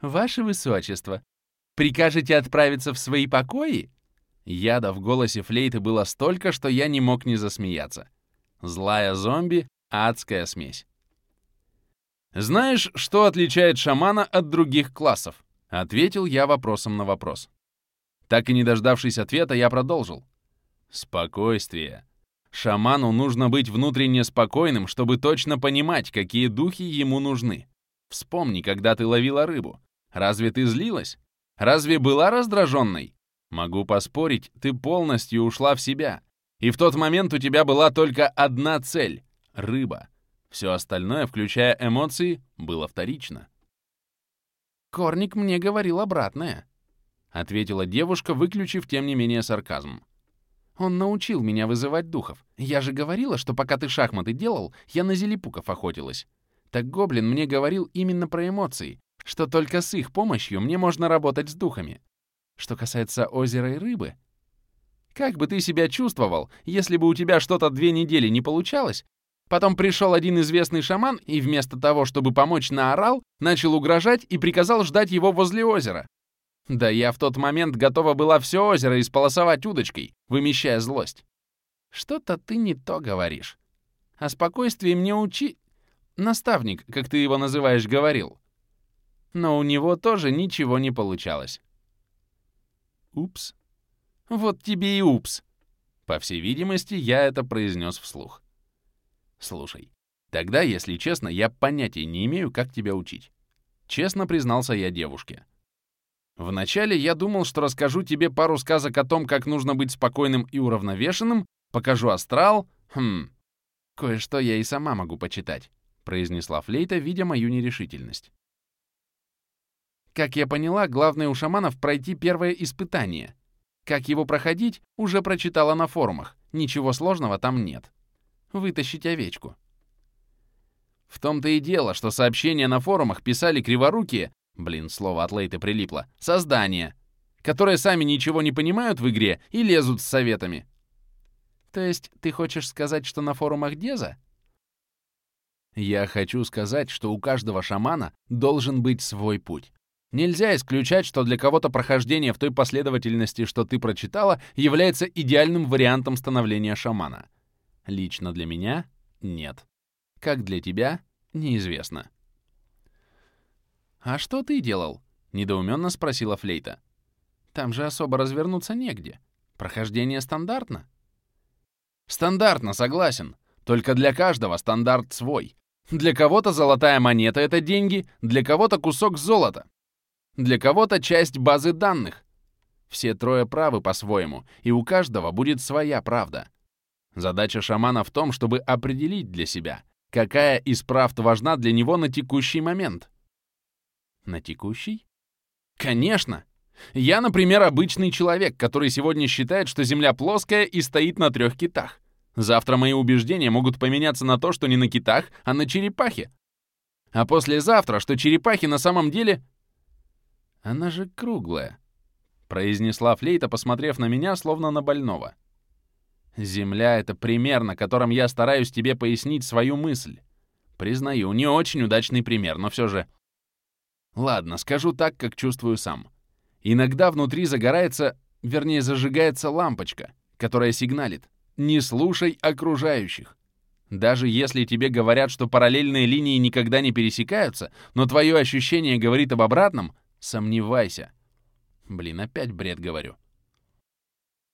Ваше Высочество, прикажете отправиться в свои покои?» Яда в голосе флейты было столько, что я не мог не засмеяться. Злая зомби — адская смесь. «Знаешь, что отличает шамана от других классов?» — ответил я вопросом на вопрос. Так и не дождавшись ответа, я продолжил. «Спокойствие. Шаману нужно быть внутренне спокойным, чтобы точно понимать, какие духи ему нужны. Вспомни, когда ты ловила рыбу. Разве ты злилась? Разве была раздраженной? Могу поспорить, ты полностью ушла в себя. И в тот момент у тебя была только одна цель — рыба. Все остальное, включая эмоции, было вторично. «Корник мне говорил обратное», — ответила девушка, выключив, тем не менее, сарказм. «Он научил меня вызывать духов. Я же говорила, что пока ты шахматы делал, я на зелепуков охотилась. Так гоблин мне говорил именно про эмоции, что только с их помощью мне можно работать с духами. Что касается озера и рыбы, как бы ты себя чувствовал, если бы у тебя что-то две недели не получалось, потом пришел один известный шаман и вместо того, чтобы помочь, наорал, начал угрожать и приказал ждать его возле озера? Да я в тот момент готова была все озеро исполосовать удочкой, вымещая злость. Что-то ты не то говоришь. О спокойствии мне учи... Наставник, как ты его называешь, говорил. Но у него тоже ничего не получалось. Упс. Вот тебе и упс. По всей видимости, я это произнес вслух. Слушай, тогда, если честно, я понятия не имею, как тебя учить. Честно признался я девушке. Вначале я думал, что расскажу тебе пару сказок о том, как нужно быть спокойным и уравновешенным, покажу астрал. Хм, кое-что я и сама могу почитать, произнесла Флейта, видя мою нерешительность. Как я поняла, главное у шаманов пройти первое испытание. Как его проходить, уже прочитала на форумах. Ничего сложного там нет. Вытащить овечку. В том-то и дело, что сообщения на форумах писали криворукие, блин, слово от Лейты прилипло, создания, которые сами ничего не понимают в игре и лезут с советами. То есть ты хочешь сказать, что на форумах Деза? Я хочу сказать, что у каждого шамана должен быть свой путь. Нельзя исключать, что для кого-то прохождение в той последовательности, что ты прочитала, является идеальным вариантом становления шамана. Лично для меня — нет. Как для тебя — неизвестно. «А что ты делал?» — недоуменно спросила Флейта. «Там же особо развернуться негде. Прохождение стандартно?» «Стандартно, согласен. Только для каждого стандарт свой. Для кого-то золотая монета — это деньги, для кого-то кусок золота. Для кого-то часть базы данных. Все трое правы по-своему, и у каждого будет своя правда. Задача шамана в том, чтобы определить для себя, какая из правд важна для него на текущий момент. На текущий? Конечно! Я, например, обычный человек, который сегодня считает, что Земля плоская и стоит на трех китах. Завтра мои убеждения могут поменяться на то, что не на китах, а на черепахе. А послезавтра, что черепахи на самом деле она же круглая», — произнесла флейта, посмотрев на меня, словно на больного. «Земля — это пример, на котором я стараюсь тебе пояснить свою мысль. Признаю, не очень удачный пример, но все же... Ладно, скажу так, как чувствую сам. Иногда внутри загорается, вернее, зажигается лампочка, которая сигналит. Не слушай окружающих. Даже если тебе говорят, что параллельные линии никогда не пересекаются, но твое ощущение говорит об обратном — Сомневайся. Блин, опять бред говорю.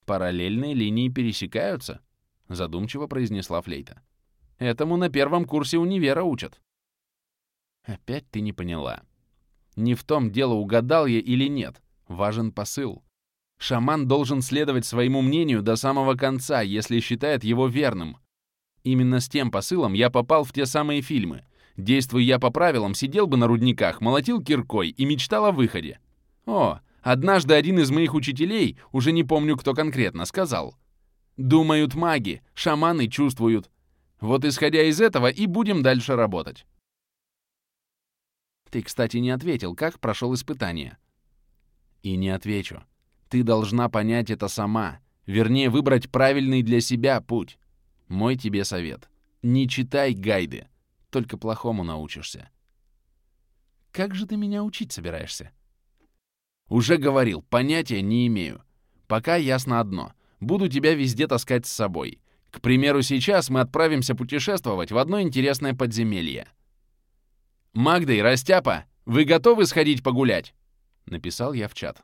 Параллельные линии пересекаются, задумчиво произнесла Флейта. Этому на первом курсе универа учат. Опять ты не поняла. Не в том дело, угадал я или нет. Важен посыл. Шаман должен следовать своему мнению до самого конца, если считает его верным. Именно с тем посылом я попал в те самые фильмы. Действуя я по правилам, сидел бы на рудниках, молотил киркой и мечтал о выходе. О, однажды один из моих учителей, уже не помню кто конкретно, сказал. «Думают маги, шаманы чувствуют. Вот исходя из этого и будем дальше работать». Ты, кстати, не ответил, как прошел испытание. И не отвечу. Ты должна понять это сама. Вернее, выбрать правильный для себя путь. Мой тебе совет. Не читай гайды только плохому научишься. Как же ты меня учить собираешься? Уже говорил, понятия не имею. Пока ясно одно. Буду тебя везде таскать с собой. К примеру, сейчас мы отправимся путешествовать в одно интересное подземелье. «Магда и Растяпа, вы готовы сходить погулять?» — написал я в чат.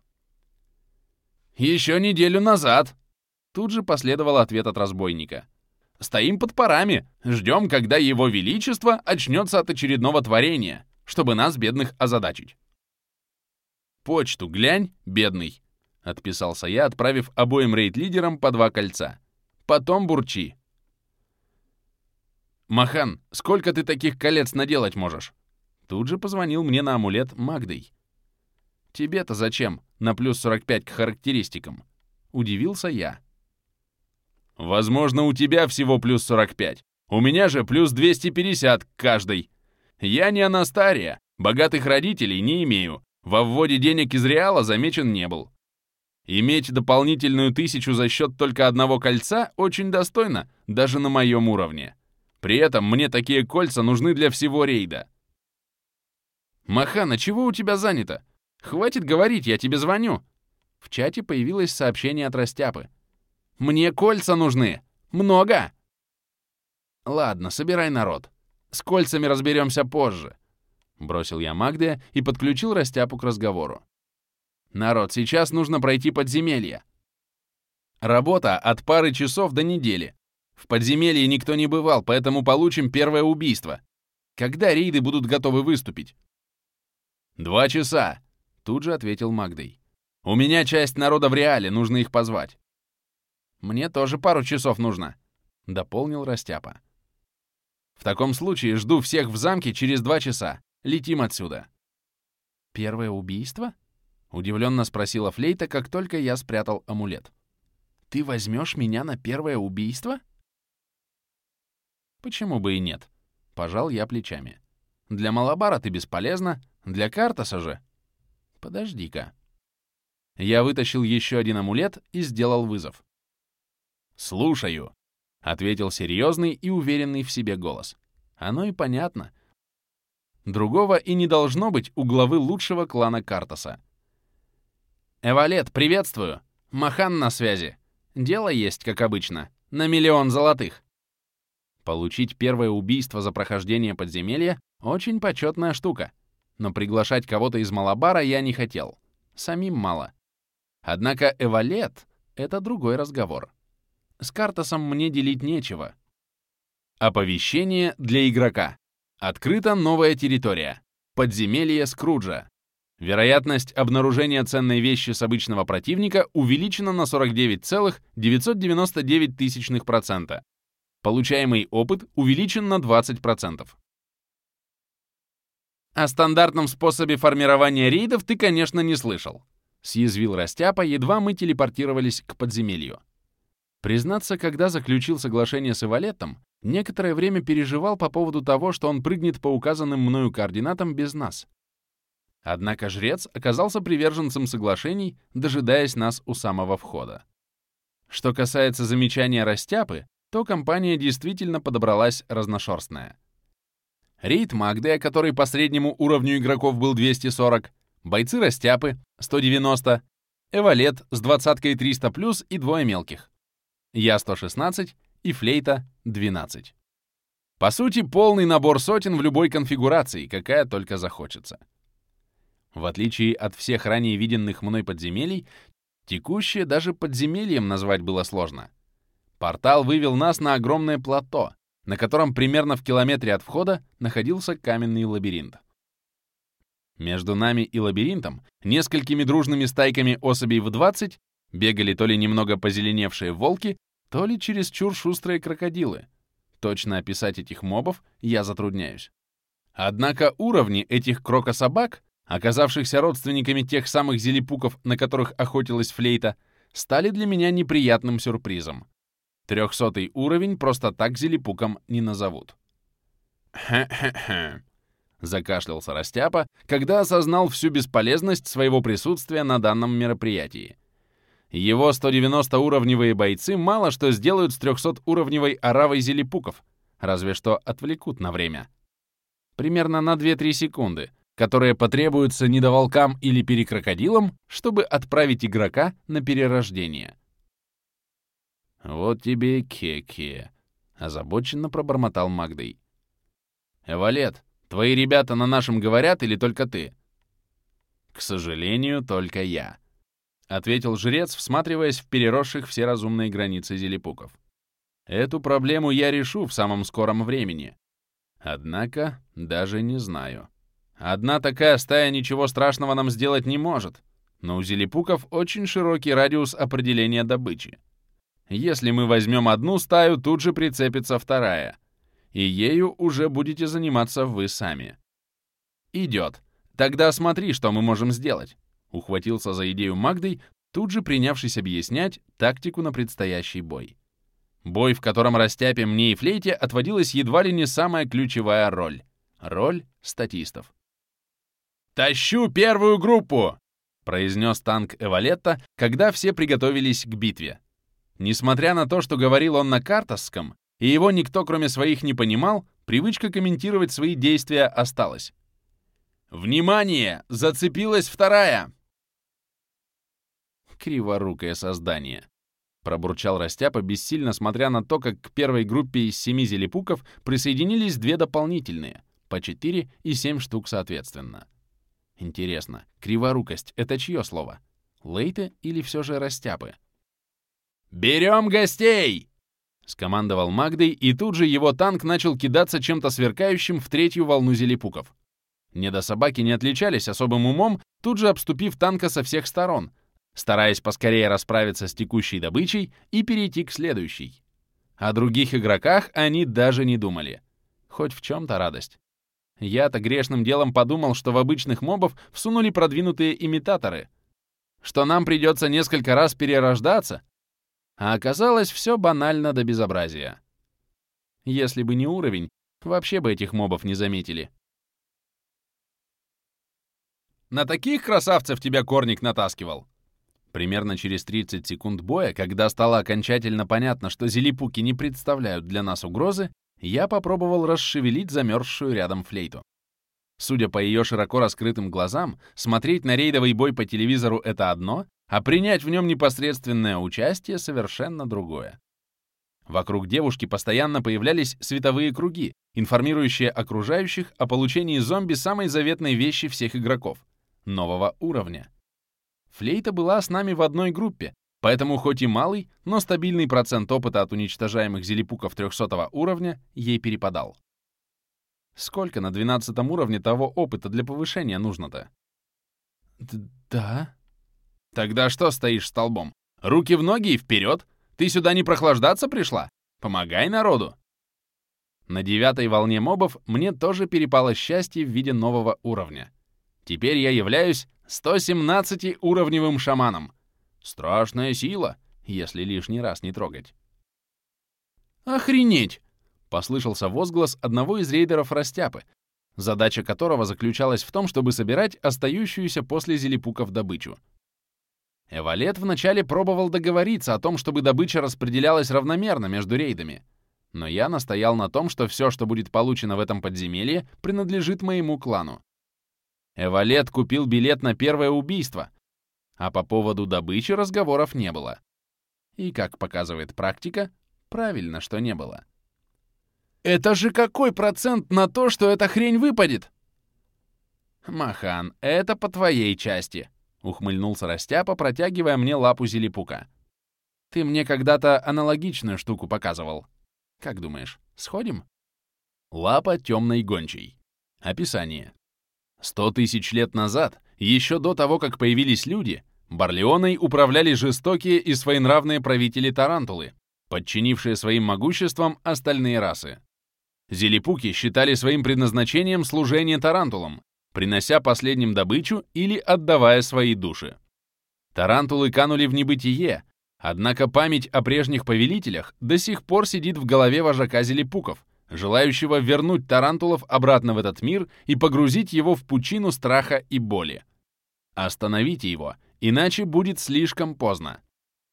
«Еще неделю назад!» Тут же последовал ответ от разбойника. «Стоим под парами, ждем, когда его величество очнется от очередного творения, чтобы нас, бедных, озадачить». «Почту глянь, бедный», — отписался я, отправив обоим рейд-лидерам по два кольца. «Потом бурчи». «Махан, сколько ты таких колец наделать можешь?» Тут же позвонил мне на амулет Магдой. «Тебе-то зачем? На плюс 45 к характеристикам?» Удивился я. «Возможно, у тебя всего плюс 45. У меня же плюс 250 к каждой. Я не Анастария, богатых родителей не имею. Во вводе денег из Реала замечен не был. Иметь дополнительную тысячу за счет только одного кольца очень достойно, даже на моем уровне. При этом мне такие кольца нужны для всего рейда. «Махана, чего у тебя занято? Хватит говорить, я тебе звоню!» В чате появилось сообщение от Растяпы. «Мне кольца нужны! Много!» «Ладно, собирай народ. С кольцами разберемся позже», — бросил я Магде и подключил Растяпу к разговору. «Народ, сейчас нужно пройти подземелье. Работа от пары часов до недели. В подземелье никто не бывал, поэтому получим первое убийство. Когда рейды будут готовы выступить?» «Два часа», — тут же ответил Магдой. «У меня часть народа в реале, нужно их позвать». «Мне тоже пару часов нужно», — дополнил Растяпа. «В таком случае жду всех в замке через два часа. Летим отсюда». «Первое убийство?» — удивленно спросила Флейта, как только я спрятал амулет. «Ты возьмешь меня на первое убийство?» «Почему бы и нет?» — пожал я плечами. «Для Малабара ты бесполезна, для Картаса же... Подожди-ка. Я вытащил еще один амулет и сделал вызов. «Слушаю», — ответил серьезный и уверенный в себе голос. Оно и понятно. Другого и не должно быть у главы лучшего клана Картаса. «Эвалет, приветствую! Махан на связи. Дело есть, как обычно, на миллион золотых». Получить первое убийство за прохождение подземелья — очень почетная штука но приглашать кого-то из Малабара я не хотел. Самим мало. Однако Эвалет — это другой разговор. С Картасом мне делить нечего. Оповещение для игрока. Открыта новая территория. Подземелье Скруджа. Вероятность обнаружения ценной вещи с обычного противника увеличена на 49,999%. Получаемый опыт увеличен на 20%. О стандартном способе формирования рейдов ты, конечно, не слышал. Съязвил Растяпа, едва мы телепортировались к подземелью. Признаться, когда заключил соглашение с Эвалетом, некоторое время переживал по поводу того, что он прыгнет по указанным мною координатам без нас. Однако жрец оказался приверженцем соглашений, дожидаясь нас у самого входа. Что касается замечания Растяпы, то компания действительно подобралась разношерстная. Рейд Магде, который по среднему уровню игроков был 240, бойцы Растяпы — 190, Эвалет с двадцаткой 300 плюс и двое мелких. Я 116 и Флейта 12. По сути, полный набор сотен в любой конфигурации, какая только захочется. В отличие от всех ранее виденных мной подземелий, текущее даже подземельем назвать было сложно. Портал вывел нас на огромное плато, на котором примерно в километре от входа находился каменный лабиринт. Между нами и лабиринтом, несколькими дружными стайками особей в 20, бегали то ли немного позеленевшие волки, то ли чересчур шустрые крокодилы. Точно описать этих мобов я затрудняюсь. Однако уровни этих крокособак, оказавшихся родственниками тех самых зелепуков, на которых охотилась флейта, стали для меня неприятным сюрпризом. Трехсотый уровень просто так зелепуком не назовут. «Хе-хе-хе», — закашлялся Растяпа, когда осознал всю бесполезность своего присутствия на данном мероприятии. Его 190-уровневые бойцы мало что сделают с 300-уровневой оравой зелепуков, разве что отвлекут на время. Примерно на 2-3 секунды, которые потребуются недоволкам или перекрокодилам, чтобы отправить игрока на перерождение. «Вот тебе и кеки», — озабоченно пробормотал Магдей. «Эвалет, твои ребята на нашем говорят или только ты?» «К сожалению, только я», — ответил жрец, всматриваясь в переросших все разумные границы зелепуков. «Эту проблему я решу в самом скором времени. Однако даже не знаю». Одна такая стая ничего страшного нам сделать не может, но у зелепуков очень широкий радиус определения добычи. Если мы возьмем одну стаю, тут же прицепится вторая, и ею уже будете заниматься вы сами. Идет. Тогда смотри, что мы можем сделать. Ухватился за идею Магдой, тут же принявшись объяснять тактику на предстоящий бой. Бой, в котором Растяпе, мне и Флейте отводилась едва ли не самая ключевая роль — роль статистов. «Тащу первую группу!» — произнес танк Эвалетта, когда все приготовились к битве. Несмотря на то, что говорил он на картасском, и его никто кроме своих не понимал, привычка комментировать свои действия осталась. «Внимание! Зацепилась вторая!» Криворукое создание. Пробурчал Растяпа, бессильно смотря на то, как к первой группе из семи зелепуков присоединились две дополнительные, по четыре и семь штук соответственно. Интересно, криворукость — это чье слово? Лейте или все же Растяпы? «Берем гостей!» — скомандовал Магдой, и тут же его танк начал кидаться чем-то сверкающим в третью волну зелепуков. Недособаки не отличались особым умом, тут же обступив танка со всех сторон, стараясь поскорее расправиться с текущей добычей и перейти к следующей. О других игроках они даже не думали. Хоть в чем-то радость. Я-то грешным делом подумал, что в обычных мобов всунули продвинутые имитаторы, что нам придется несколько раз перерождаться, а оказалось все банально до безобразия. Если бы не уровень, вообще бы этих мобов не заметили. «На таких красавцев тебя Корник натаскивал!» Примерно через 30 секунд боя, когда стало окончательно понятно, что зелипуки не представляют для нас угрозы, я попробовал расшевелить замерзшую рядом флейту. Судя по ее широко раскрытым глазам, смотреть на рейдовый бой по телевизору — это одно, а принять в нем непосредственное участие — совершенно другое. Вокруг девушки постоянно появлялись световые круги, информирующие окружающих о получении зомби самой заветной вещи всех игроков — нового уровня. Флейта была с нами в одной группе, Поэтому хоть и малый, но стабильный процент опыта от уничтожаемых зелепуков 300 уровня ей перепадал. Сколько на 12 уровне того опыта для повышения нужно-то? Да. Тогда что стоишь столбом? Руки в ноги и вперед! Ты сюда не прохлаждаться пришла? Помогай народу! На девятой волне мобов мне тоже перепало счастье в виде нового уровня. Теперь я являюсь 117-уровневым шаманом — Страшная сила, если лишний раз не трогать. «Охренеть!» — послышался возглас одного из рейдеров Растяпы, задача которого заключалась в том, чтобы собирать остающуюся после зелепуков добычу. Эвалет вначале пробовал договориться о том, чтобы добыча распределялась равномерно между рейдами, но я настоял на том, что все, что будет получено в этом подземелье, принадлежит моему клану. Эвалет купил билет на первое убийство, а по поводу добычи разговоров не было. И, как показывает практика, правильно, что не было. «Это же какой процент на то, что эта хрень выпадет?» «Махан, это по твоей части», — ухмыльнулся Растяпа, протягивая мне лапу зелепука. «Ты мне когда-то аналогичную штуку показывал. Как думаешь, сходим?» Лапа темной гончей. Описание. Сто тысяч лет назад, еще до того, как появились люди, Барлеоной управляли жестокие и своенравные правители Тарантулы, подчинившие своим могуществом остальные расы. Зелепуки считали своим предназначением служение Тарантулам, принося последним добычу или отдавая свои души. Тарантулы канули в небытие, однако память о прежних повелителях до сих пор сидит в голове вожака Зелепуков, желающего вернуть Тарантулов обратно в этот мир и погрузить его в пучину страха и боли. Остановите его — иначе будет слишком поздно.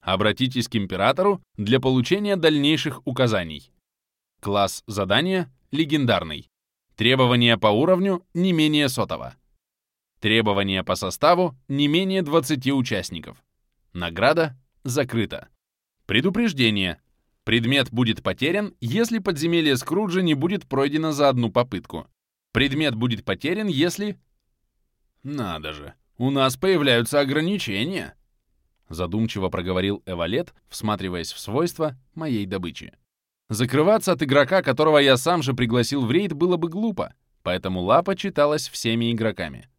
Обратитесь к императору для получения дальнейших указаний. Класс задания — легендарный. Требования по уровню не менее сотого. Требования по составу — не менее 20 участников. Награда закрыта. Предупреждение. Предмет будет потерян, если подземелье Скруджа не будет пройдено за одну попытку. Предмет будет потерян, если... Надо же, у нас появляются ограничения. Задумчиво проговорил Эвалет, всматриваясь в свойства моей добычи. Закрываться от игрока, которого я сам же пригласил в рейд, было бы глупо, поэтому лапа читалась всеми игроками.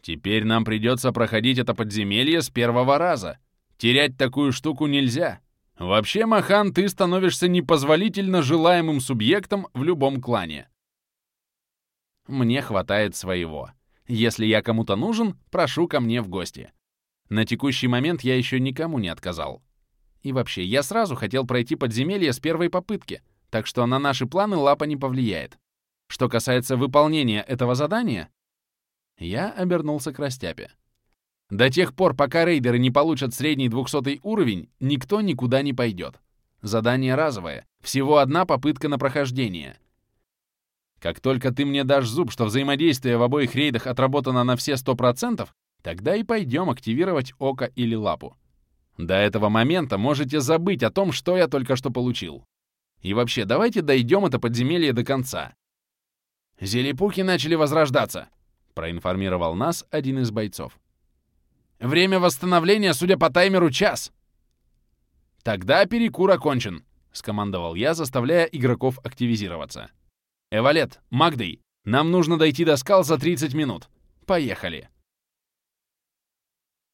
Теперь нам придется проходить это подземелье с первого раза. Терять такую штуку нельзя. Вообще, Махан, ты становишься непозволительно желаемым субъектом в любом клане. Мне хватает своего. Если я кому-то нужен, прошу ко мне в гости. На текущий момент я еще никому не отказал. И вообще, я сразу хотел пройти подземелье с первой попытки, так что на наши планы лапа не повлияет. Что касается выполнения этого задания, я обернулся к Растяпе. До тех пор, пока рейдеры не получат средний 200 уровень, никто никуда не пойдет. Задание разовое, всего одна попытка на прохождение. Как только ты мне дашь зуб, что взаимодействие в обоих рейдах отработано на все 100%, тогда и пойдем активировать око или лапу. До этого момента можете забыть о том, что я только что получил. И вообще, давайте дойдем это подземелье до конца. Зелепухи начали возрождаться, проинформировал нас один из бойцов. Время восстановления, судя по таймеру, час. Тогда перекур окончен, скомандовал я, заставляя игроков активизироваться. Эвалет, Магдей, нам нужно дойти до скал за 30 минут. Поехали.